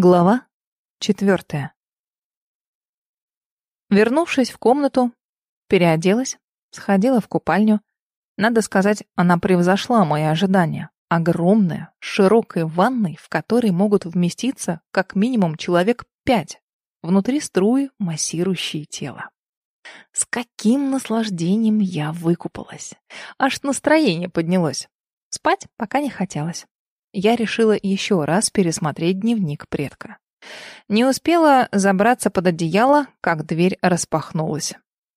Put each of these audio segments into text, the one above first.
Глава четвертая. Вернувшись в комнату, переоделась, сходила в купальню. Надо сказать, она превзошла мои ожидания. Огромная, широкая ванной, в которой могут вместиться как минимум человек пять. Внутри струи, массирующие тело. С каким наслаждением я выкупалась. Аж настроение поднялось. Спать пока не хотелось я решила еще раз пересмотреть дневник предка. Не успела забраться под одеяло, как дверь распахнулась.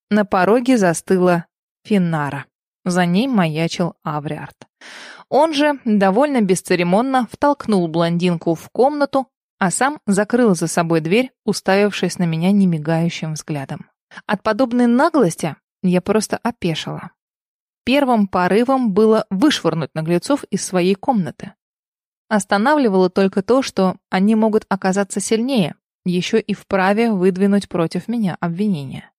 На пороге застыла Финнара. За ней маячил Авриард. Он же довольно бесцеремонно втолкнул блондинку в комнату, а сам закрыл за собой дверь, уставившись на меня немигающим взглядом. От подобной наглости я просто опешила. Первым порывом было вышвырнуть наглецов из своей комнаты. Останавливало только то, что они могут оказаться сильнее, еще и вправе выдвинуть против меня обвинения.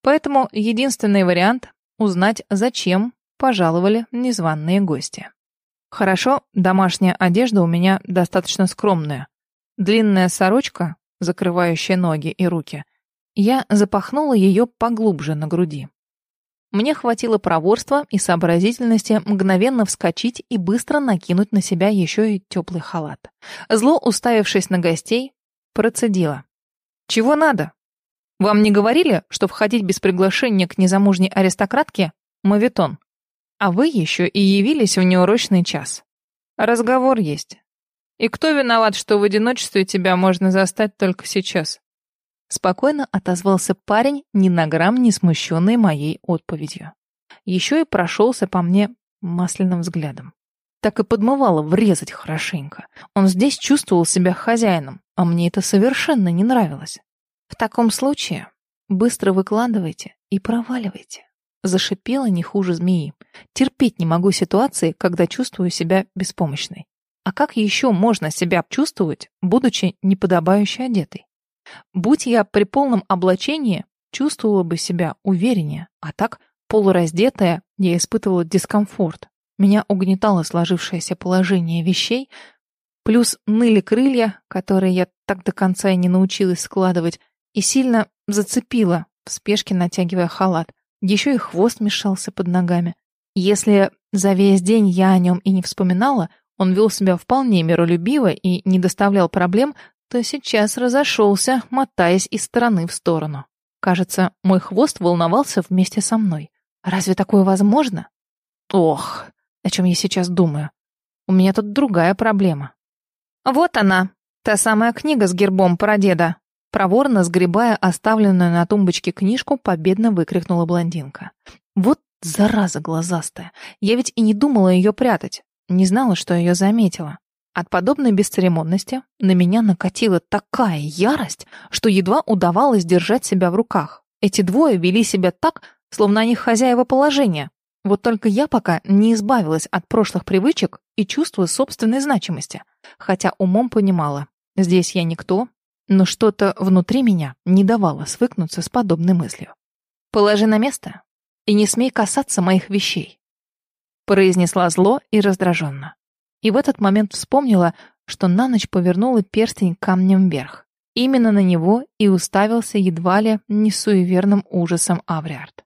Поэтому единственный вариант — узнать, зачем пожаловали незваные гости. Хорошо, домашняя одежда у меня достаточно скромная. Длинная сорочка, закрывающая ноги и руки. Я запахнула ее поглубже на груди. Мне хватило проворства и сообразительности мгновенно вскочить и быстро накинуть на себя еще и теплый халат. Зло, уставившись на гостей, процедила. «Чего надо? Вам не говорили, что входить без приглашения к незамужней аристократке — мавитон? А вы еще и явились в неурочный час. Разговор есть. И кто виноват, что в одиночестве тебя можно застать только сейчас?» Спокойно отозвался парень, ни на грамм не смущенный моей отповедью. Еще и прошелся по мне масляным взглядом. Так и подмывало врезать хорошенько. Он здесь чувствовал себя хозяином, а мне это совершенно не нравилось. В таком случае быстро выкладывайте и проваливайте. Зашипела не хуже змеи. Терпеть не могу ситуации, когда чувствую себя беспомощной. А как еще можно себя чувствовать, будучи неподобающе одетой? Будь я при полном облачении, чувствовала бы себя увереннее, а так, полураздетая, я испытывала дискомфорт. Меня угнетало сложившееся положение вещей, плюс ныли крылья, которые я так до конца и не научилась складывать, и сильно зацепила, в спешке натягивая халат. Еще и хвост мешался под ногами. Если за весь день я о нем и не вспоминала, он вел себя вполне миролюбиво и не доставлял проблем, то сейчас разошелся, мотаясь из стороны в сторону. Кажется, мой хвост волновался вместе со мной. Разве такое возможно? Ох, о чем я сейчас думаю. У меня тут другая проблема. Вот она, та самая книга с гербом прадеда. Проворно сгребая оставленную на тумбочке книжку, победно выкрикнула блондинка. Вот зараза глазастая. Я ведь и не думала ее прятать. Не знала, что ее заметила. От подобной бесцеремонности на меня накатила такая ярость, что едва удавалось держать себя в руках. Эти двое вели себя так, словно они хозяева положения. Вот только я пока не избавилась от прошлых привычек и чувства собственной значимости. Хотя умом понимала, здесь я никто, но что-то внутри меня не давало свыкнуться с подобной мыслью. «Положи на место и не смей касаться моих вещей», произнесла зло и раздраженно и в этот момент вспомнила, что на ночь повернула перстень камнем вверх. Именно на него и уставился едва ли не суеверным ужасом Авриард.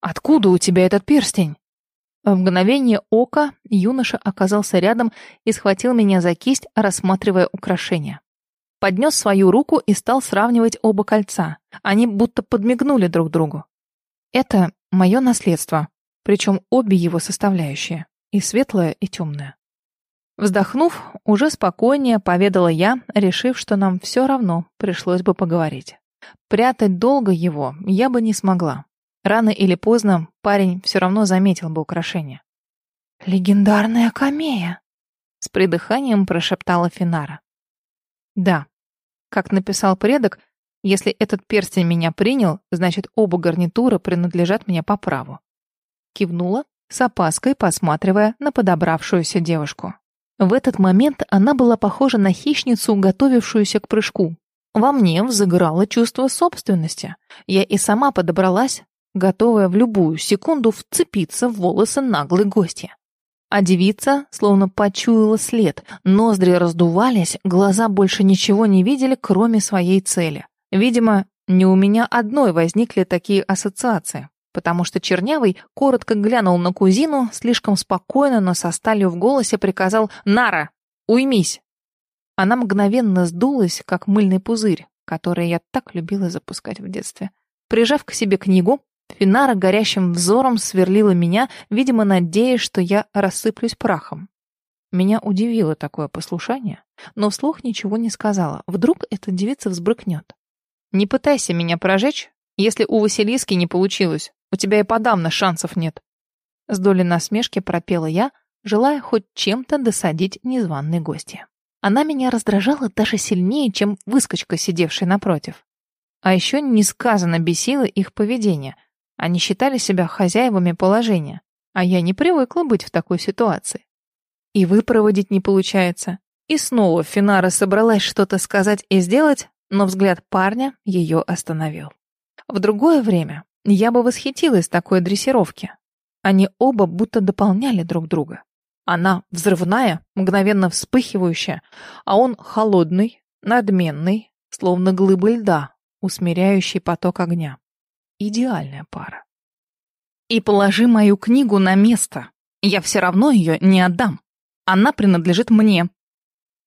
«Откуда у тебя этот перстень?» В мгновение ока юноша оказался рядом и схватил меня за кисть, рассматривая украшение. Поднес свою руку и стал сравнивать оба кольца. Они будто подмигнули друг другу. Это мое наследство, причем обе его составляющие, и светлое, и темное. Вздохнув, уже спокойнее поведала я, решив, что нам все равно пришлось бы поговорить. Прятать долго его я бы не смогла. Рано или поздно парень все равно заметил бы украшение. «Легендарная камея!» — с придыханием прошептала Финара. «Да, как написал предок, если этот перстень меня принял, значит, оба гарнитура принадлежат мне по праву». Кивнула, с опаской посматривая на подобравшуюся девушку. В этот момент она была похожа на хищницу, готовившуюся к прыжку. Во мне взыграло чувство собственности. Я и сама подобралась, готовая в любую секунду вцепиться в волосы наглой гостья. А девица словно почуяла след, ноздри раздувались, глаза больше ничего не видели, кроме своей цели. Видимо, не у меня одной возникли такие ассоциации, потому что Чернявый коротко глянул на кузину, слишком спокойно, но со сталью в голосе приказал «Нара, уймись!». Она мгновенно сдулась, как мыльный пузырь, который я так любила запускать в детстве. Прижав к себе книгу, Финара горящим взором сверлила меня, видимо, надеясь, что я рассыплюсь прахом. Меня удивило такое послушание, но вслух ничего не сказала. Вдруг эта девица взбрыкнет. «Не пытайся меня прожечь, если у Василиски не получилось. У тебя и подавно шансов нет». С долей насмешки пропела я, желая хоть чем-то досадить незваной гости. Она меня раздражала даже сильнее, чем выскочка, сидевшая напротив. А еще несказанно бесило их поведение. Они считали себя хозяевами положения, а я не привыкла быть в такой ситуации. И выпроводить не получается. И снова Финара собралась что-то сказать и сделать, но взгляд парня ее остановил. В другое время я бы восхитилась такой дрессировки. Они оба будто дополняли друг друга. Она взрывная, мгновенно вспыхивающая, а он холодный, надменный, словно глыба льда, усмиряющий поток огня. Идеальная пара. И положи мою книгу на место. Я все равно ее не отдам. Она принадлежит мне.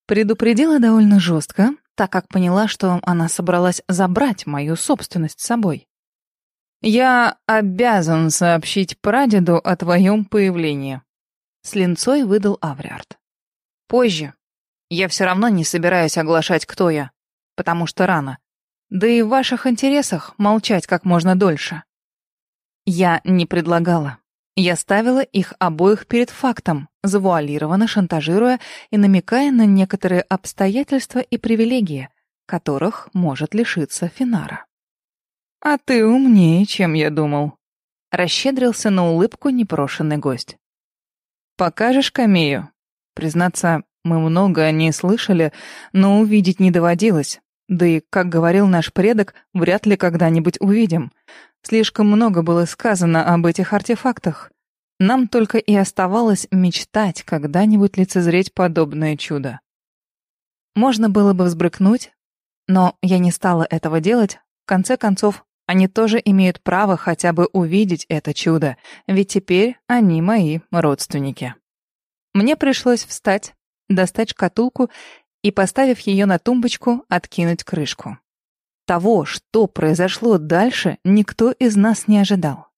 Предупредила довольно жестко, так как поняла, что она собралась забрать мою собственность с собой. «Я обязан сообщить прадеду о твоем появлении», — с линцой выдал Авриард. «Позже. Я все равно не собираюсь оглашать, кто я, потому что рано. Да и в ваших интересах молчать как можно дольше». Я не предлагала. Я ставила их обоих перед фактом, завуалированно шантажируя и намекая на некоторые обстоятельства и привилегии, которых может лишиться Финара. «А ты умнее, чем я думал», — расщедрился на улыбку непрошенный гость. «Покажешь камею?» Признаться, мы много о ней слышали, но увидеть не доводилось. Да и, как говорил наш предок, вряд ли когда-нибудь увидим. Слишком много было сказано об этих артефактах. Нам только и оставалось мечтать когда-нибудь лицезреть подобное чудо. Можно было бы взбрыкнуть, но я не стала этого делать. В конце концов, они тоже имеют право хотя бы увидеть это чудо, ведь теперь они мои родственники. Мне пришлось встать, достать шкатулку и, поставив ее на тумбочку, откинуть крышку. Того, что произошло дальше, никто из нас не ожидал.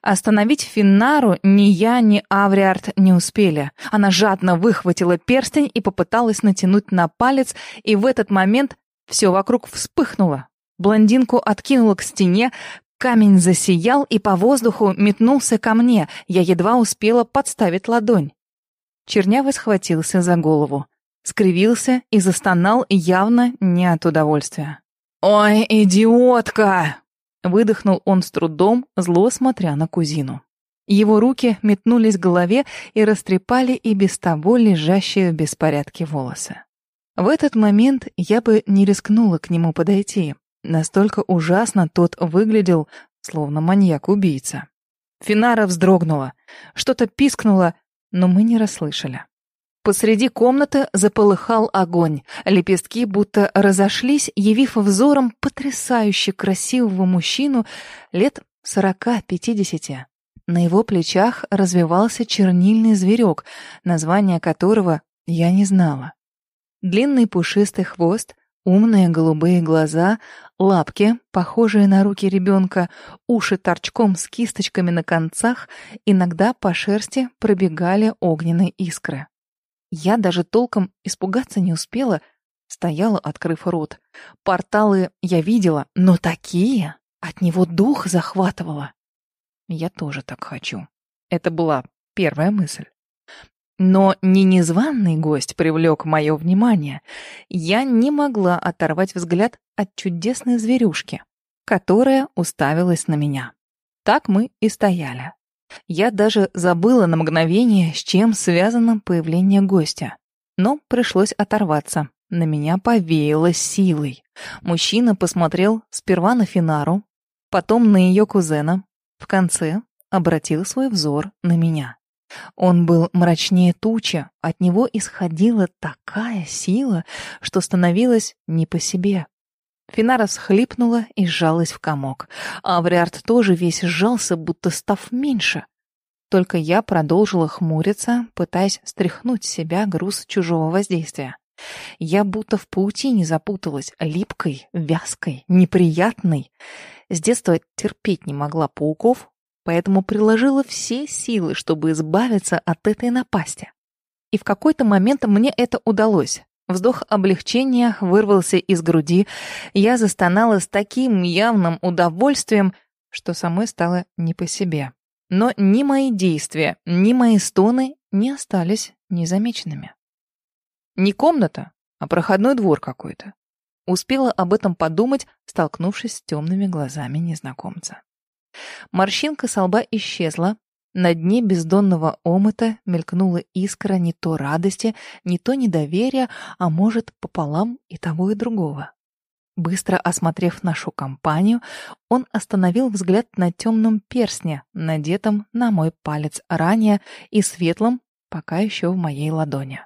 Остановить Финнару ни я, ни Авриард не успели. Она жадно выхватила перстень и попыталась натянуть на палец, и в этот момент все вокруг вспыхнуло. Блондинку откинуло к стене, камень засиял и по воздуху метнулся ко мне. Я едва успела подставить ладонь. Чернявый схватился за голову, скривился и застонал явно не от удовольствия. «Ой, идиотка!» Выдохнул он с трудом, зло смотря на кузину. Его руки метнулись к голове и растрепали и без того лежащие в беспорядке волосы. В этот момент я бы не рискнула к нему подойти. Настолько ужасно тот выглядел, словно маньяк-убийца. Финара вздрогнула, что-то пискнуло, но мы не расслышали. Посреди комнаты заполыхал огонь. Лепестки будто разошлись, явив взором потрясающе красивого мужчину лет сорока-пятидесяти. На его плечах развивался чернильный зверек, название которого я не знала. Длинный пушистый хвост, умные голубые глаза, лапки, похожие на руки ребенка, уши торчком с кисточками на концах, иногда по шерсти пробегали огненные искры. Я даже толком испугаться не успела, стояла, открыв рот. Порталы я видела, но такие! От него дух захватывало. Я тоже так хочу. Это была первая мысль. Но не незваный гость привлек мое внимание. Я не могла оторвать взгляд от чудесной зверюшки, которая уставилась на меня. Так мы и стояли. Я даже забыла на мгновение, с чем связано появление гостя. Но пришлось оторваться. На меня повеяло силой. Мужчина посмотрел сперва на Финару, потом на ее кузена. В конце обратил свой взор на меня. Он был мрачнее тучи, от него исходила такая сила, что становилось не по себе. Финара всхлипнула и сжалась в комок. Авриард тоже весь сжался, будто став меньше. Только я продолжила хмуриться, пытаясь стряхнуть с себя груз чужого воздействия. Я будто в паутине запуталась, липкой, вязкой, неприятной. С детства терпеть не могла пауков, поэтому приложила все силы, чтобы избавиться от этой напасти. И в какой-то момент мне это удалось. Вздох облегчения вырвался из груди. Я застонала с таким явным удовольствием, что самой стало не по себе. Но ни мои действия, ни мои стоны не остались незамеченными. Не комната, а проходной двор какой-то. Успела об этом подумать, столкнувшись с темными глазами незнакомца. Морщинка со лба исчезла. На дне бездонного омыта мелькнула искра не то радости, не то недоверия, а может, пополам и того, и другого. Быстро осмотрев нашу компанию, он остановил взгляд на темном перстне, надетом на мой палец ранее и светлом, пока еще в моей ладони.